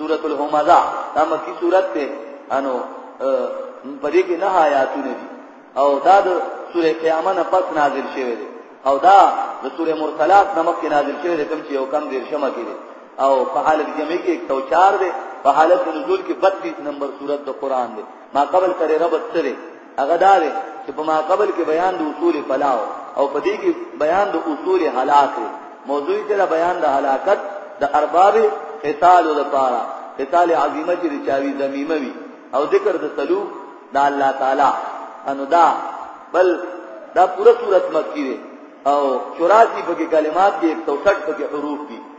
سورۃ الهمزه دا مکی سورۃ ده انو پدې کې نه آیاتونه دي او دا د سورې قیامت نه پس نازل شوی دی او دا د سورې مرسلات نمک کې نازل شوی دی کوم چې یو کم دیر شمه کې دی او په حالت جمعي کې 104 دی په حالت نزول کې 32 نمبر سورۃ د قران دی ما قبل سره ربط سره هغه دا دی چې په ماقبل کې بیان د اصول فلاو او په دې کې بیان د اصول هلاک دی موضوع کې دا بیان د هلاکت د ارباب قتال لپاره قتال عظیمه چې چاوي زميمه وي او ذکر د سلو د الله تعالی انو دا بل دا پوره صورت مکی دی او 84 پکې کلمات دي 160 پکې حروف دي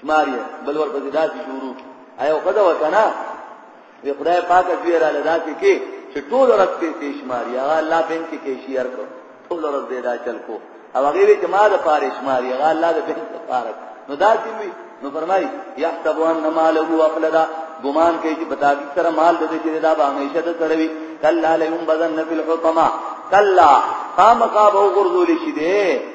شمار یې بل ورپسې داسې شروع کی ایا خدا وکنا وی خدای پاک دې را لداسې کې چې ټول ورځ پیسې شمار یا الله بین کې کیشیر کو ټول ورځ دې دا چل کو او هغه وی چې ما د پاره شمار یا الله دې بین ته پاره نو داسې وی نو فرمای یحسب ان ماله اخلدا ګمان کوي چې پتا دې سره مال دې چې دا به همیشه ته سره وي کلا لهم بذن فی الحطمه کلا قام قاب غرذول شي دې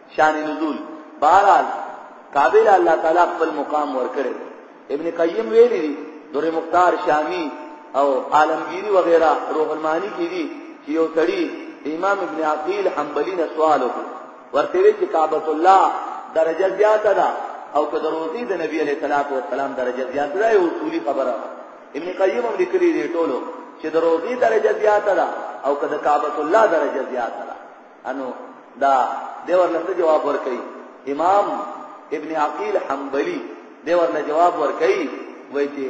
شان نزول بهرحال کابل الله تعالی خپل مقام ورکړي ابن قیم ویلي دي دور مختار شامی او عالمگیری وغیرہ روح المانی کی دي چې یو تړي امام ابن عقیل حنبلی نه سوال وکړ ورته وی چې کعبۃ الله درجه زیاته ده او که دروزی د نبی علیہ الصلوۃ والسلام درجه زیاته ده یو اصولي خبره ابن قیم هم لیکلي دی ټولو چې دروزی درجه زیاته ده او که د کعبۃ الله درجه زیاته ده انو دا دی ورله څه جواب ورکړي امام ابن عقیل حنبلی دی ورله جواب ورکړي وایي چې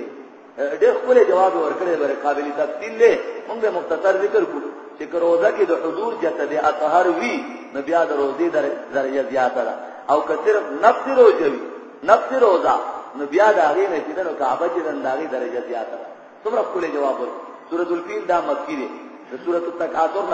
ډېر خپل جواب ورکړي بر قابل تفصیل دی موږ به مختصر ذکر کو چې روزه کې د حضور جسد اطهر وی نو بیا د روزې درجه زیاته ده او که صرف نفس روزه وی نفس روزه نو بیا د هغه نه چې د کعبه چې د هغه درجه زیاته ده څومره خپل جواب ورکړي سورۃ الفیل دا مکی دی د سورۃ التکاثر نه